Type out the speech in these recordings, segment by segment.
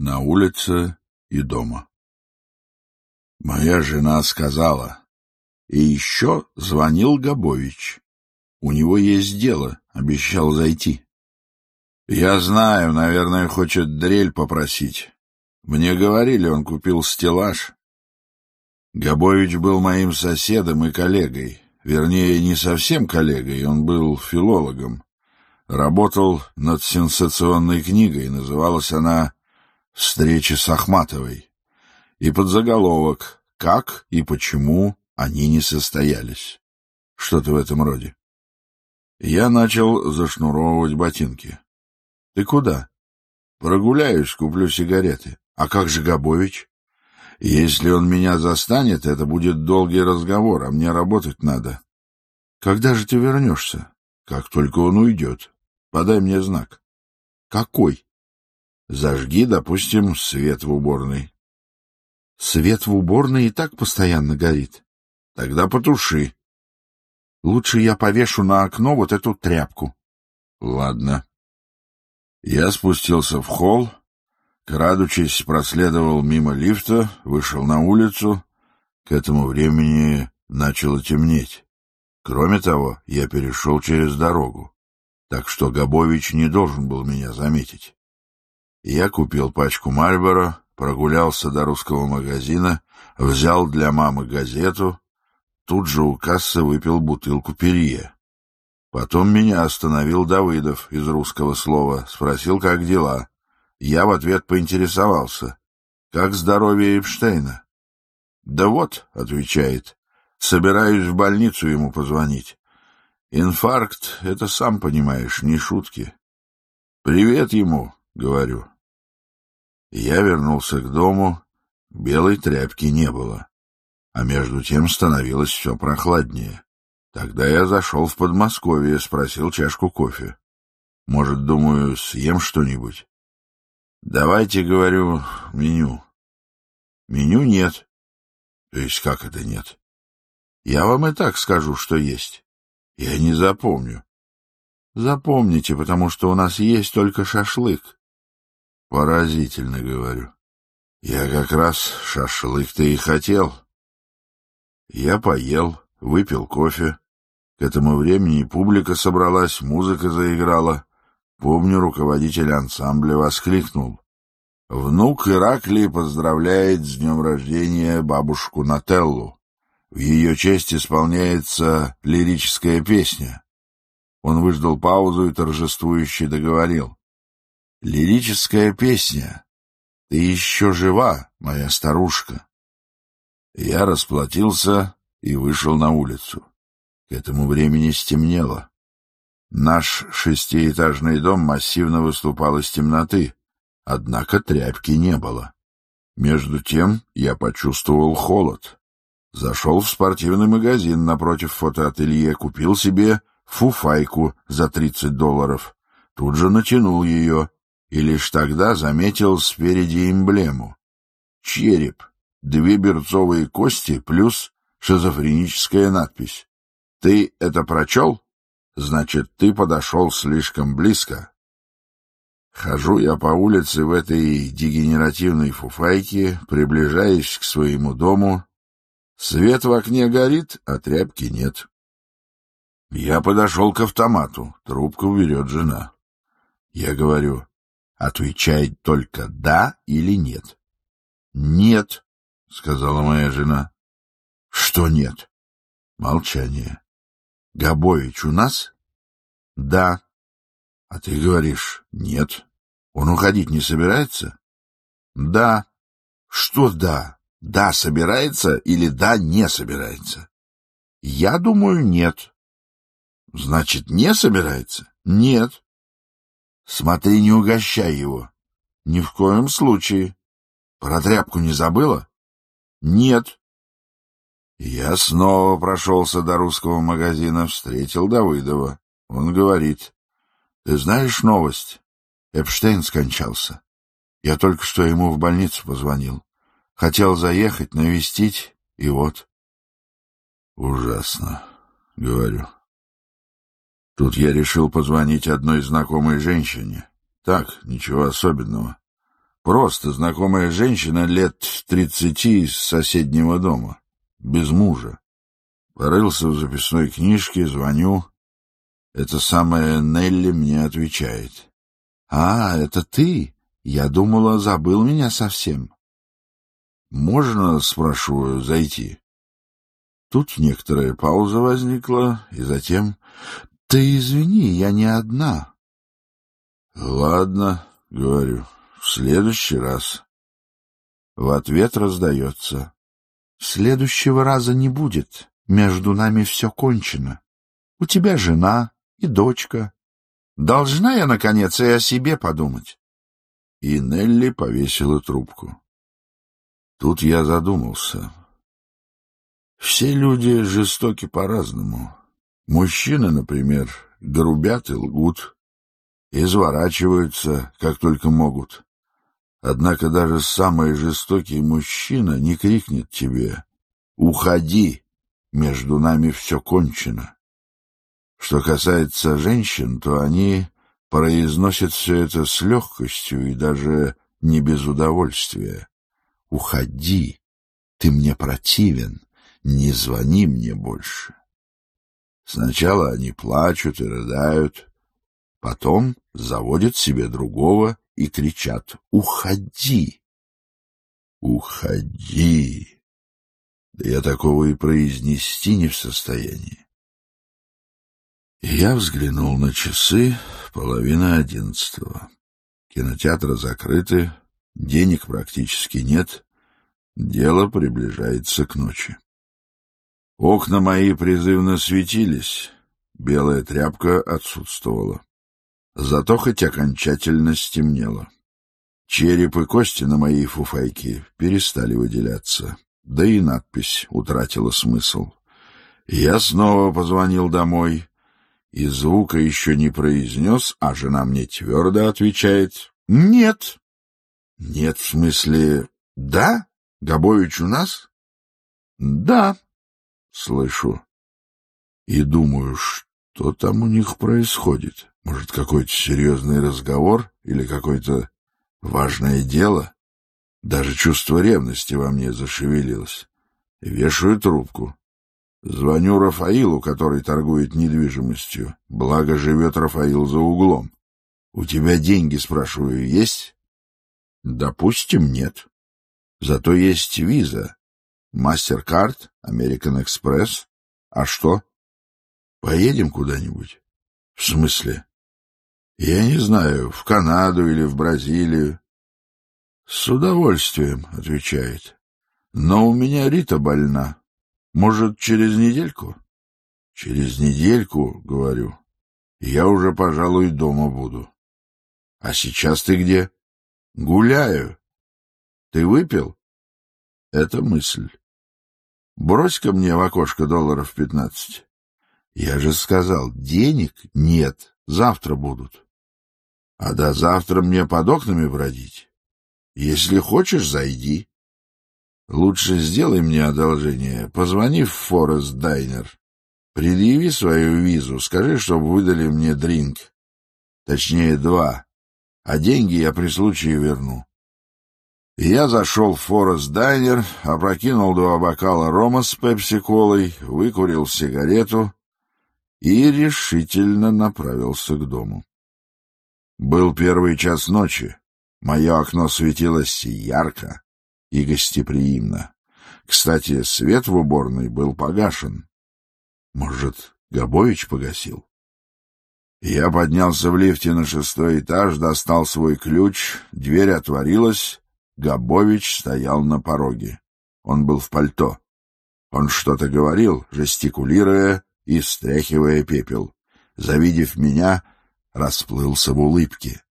на улице и дома. Моя жена сказала, и еще звонил Габович. У него есть дело, обещал зайти. Я знаю, наверное, хочет дрель попросить. Мне говорили, он купил стеллаж. Габович был моим соседом и коллегой. Вернее, не совсем коллегой, он был филологом. Работал над сенсационной книгой, называлась она «Встреча с Ахматовой». И под заголовок «Как и почему они не состоялись». Что-то в этом роде. Я начал зашнуровывать ботинки. «Ты куда?» «Прогуляюсь, куплю сигареты. А как же Габович?» «Если он меня застанет, это будет долгий разговор, а мне работать надо». «Когда же ты вернешься?» «Как только он уйдет». Подай мне знак. Какой? Зажги, допустим, свет в уборной. Свет в уборной и так постоянно горит. Тогда потуши. Лучше я повешу на окно вот эту тряпку. Ладно. Я спустился в холл, крадучись, проследовал мимо лифта, вышел на улицу. К этому времени начало темнеть. Кроме того, я перешел через дорогу так что Габович не должен был меня заметить. Я купил пачку Мальборо, прогулялся до русского магазина, взял для мамы газету, тут же у кассы выпил бутылку перье. Потом меня остановил Давыдов из русского слова, спросил, как дела. Я в ответ поинтересовался, как здоровье Эпштейна. «Да вот», — отвечает, — «собираюсь в больницу ему позвонить». Инфаркт — это, сам понимаешь, не шутки. «Привет ему», — говорю. Я вернулся к дому, белой тряпки не было, а между тем становилось все прохладнее. Тогда я зашел в Подмосковье, спросил чашку кофе. Может, думаю, съем что-нибудь? Давайте, говорю, меню. Меню нет. То есть как это нет? Я вам и так скажу, что есть. Я не запомню. Запомните, потому что у нас есть только шашлык. Поразительно, говорю. Я как раз шашлык-то и хотел. Я поел, выпил кофе. К этому времени публика собралась, музыка заиграла. Помню, руководитель ансамбля воскликнул. Внук Ираклий поздравляет с днем рождения бабушку Нателлу. В ее честь исполняется лирическая песня. Он выждал паузу и торжествующе договорил. «Лирическая песня. Ты еще жива, моя старушка». Я расплатился и вышел на улицу. К этому времени стемнело. Наш шестиэтажный дом массивно выступал из темноты, однако тряпки не было. Между тем я почувствовал холод. Зашел в спортивный магазин напротив фотоателье, купил себе фуфайку за 30 долларов. Тут же натянул ее и лишь тогда заметил спереди эмблему. Череп, две берцовые кости плюс шизофреническая надпись. Ты это прочел? Значит, ты подошел слишком близко. Хожу я по улице в этой дегенеративной фуфайке, приближаясь к своему дому Свет в окне горит, а тряпки нет. Я подошел к автомату, трубку берет жена. Я говорю, отвечает только «да» или «нет». «Нет», — сказала моя жена. «Что нет?» Молчание. «Габович у нас?» «Да». «А ты говоришь, нет. Он уходить не собирается?» «Да». «Что «да»?» Да, собирается или да, не собирается? Я думаю, нет. Значит, не собирается? Нет. Смотри, не угощай его. Ни в коем случае. Про тряпку не забыла? Нет. Я снова прошелся до русского магазина, встретил Давыдова. Он говорит, ты знаешь новость? Эпштейн скончался. Я только что ему в больницу позвонил. Хотел заехать, навестить, и вот. Ужасно, говорю. Тут я решил позвонить одной знакомой женщине. Так, ничего особенного. Просто знакомая женщина лет тридцати из соседнего дома, без мужа. Порылся в записной книжке, звоню. Это самая Нелли мне отвечает. «А, это ты? Я думала, забыл меня совсем». «Можно, спрашиваю, зайти?» Тут некоторая пауза возникла, и затем... «Ты извини, я не одна». «Ладно», — говорю, — «в следующий раз». В ответ раздается. «Следующего раза не будет. Между нами все кончено. У тебя жена и дочка. Должна я, наконец, и о себе подумать». И Нелли повесила трубку. Тут я задумался. Все люди жестоки по-разному. Мужчины, например, грубят и лгут, изворачиваются, как только могут. Однако даже самый жестокий мужчина не крикнет тебе «Уходи! Между нами все кончено!» Что касается женщин, то они произносят все это с легкостью и даже не без удовольствия. «Уходи! Ты мне противен!» не звони мне больше. Сначала они плачут и рыдают, потом заводят себе другого и кричат «Уходи! Уходи!» Да я такого и произнести не в состоянии. Я взглянул на часы, половина одиннадцатого. Кинотеатры закрыты, денег практически нет, дело приближается к ночи. Окна мои призывно светились, белая тряпка отсутствовала. Зато хоть окончательно стемнело. Череп и кости на моей фуфайке перестали выделяться, да и надпись утратила смысл. Я снова позвонил домой, и звука еще не произнес, а жена мне твердо отвечает «Нет». «Нет, в смысле, да? Габович у нас?» «Да», слышу и думаю, что там у них происходит. Может, какой-то серьезный разговор или какое-то важное дело? Даже чувство ревности во мне зашевелилось. Вешаю трубку. Звоню Рафаилу, который торгует недвижимостью. Благо, живет Рафаил за углом. «У тебя деньги, спрашиваю, есть?» «Допустим, нет. Зато есть виза, Мастеркард, Американ Экспресс. А что? Поедем куда-нибудь? В смысле? Я не знаю, в Канаду или в Бразилию. С удовольствием, отвечает. Но у меня Рита больна. Может, через недельку? Через недельку, говорю. Я уже, пожалуй, дома буду. А сейчас ты где? Гуляю. Ты выпил? Это мысль. Брось-ка мне в окошко долларов пятнадцать. Я же сказал, денег нет, завтра будут. А до завтра мне под окнами бродить. Если хочешь, зайди. Лучше сделай мне одолжение, позвони в Форест Дайнер. Предъяви свою визу, скажи, чтобы выдали мне дринк. Точнее, два. А деньги я при случае верну. Я зашел в Форест Дайнер, опрокинул два бокала рома с пепси-колой, выкурил сигарету и решительно направился к дому. Был первый час ночи. Мое окно светилось ярко и гостеприимно. Кстати, свет в уборной был погашен. Может, Габович погасил? Я поднялся в лифте на шестой этаж, достал свой ключ, дверь отворилась, Габович стоял на пороге. Он был в пальто. Он что-то говорил, жестикулируя и стряхивая пепел. Завидев меня, расплылся в улыбке.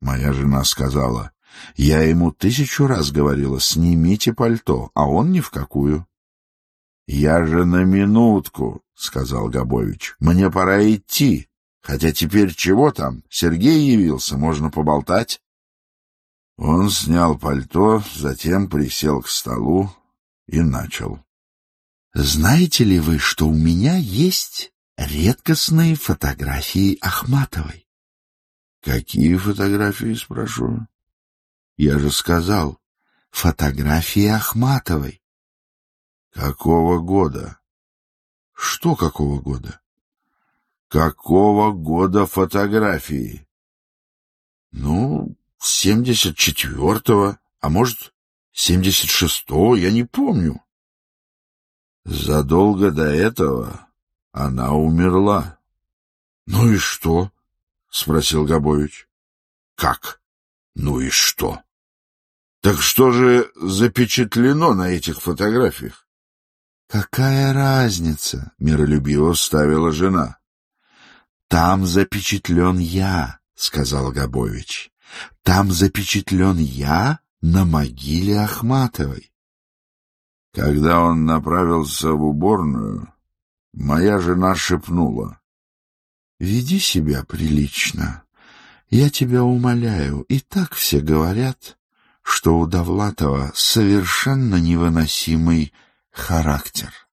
Моя жена сказала, «Я ему тысячу раз говорила, снимите пальто, а он ни в какую». «Я же на минутку», — сказал Габович, — «мне пора идти. Хотя теперь чего там? Сергей явился, можно поболтать». Он снял пальто, затем присел к столу и начал. «Знаете ли вы, что у меня есть редкостные фотографии Ахматовой?» «Какие фотографии?» — спрашиваю. Я же сказал, фотографии Ахматовой. Какого года? Что какого года? Какого года фотографии? Ну, семьдесят четвертого, а может, семьдесят шестого, я не помню. Задолго до этого она умерла. — Ну и что? — спросил Габович. — Как? Ну и что? Так что же запечатлено на этих фотографиях? — Какая разница? — миролюбиво вставила жена. — Там запечатлен я, — сказал Габович. — Там запечатлен я на могиле Ахматовой. Когда он направился в уборную, моя жена шепнула. — Веди себя прилично. Я тебя умоляю, и так все говорят, что у Довлатова совершенно невыносимый характер.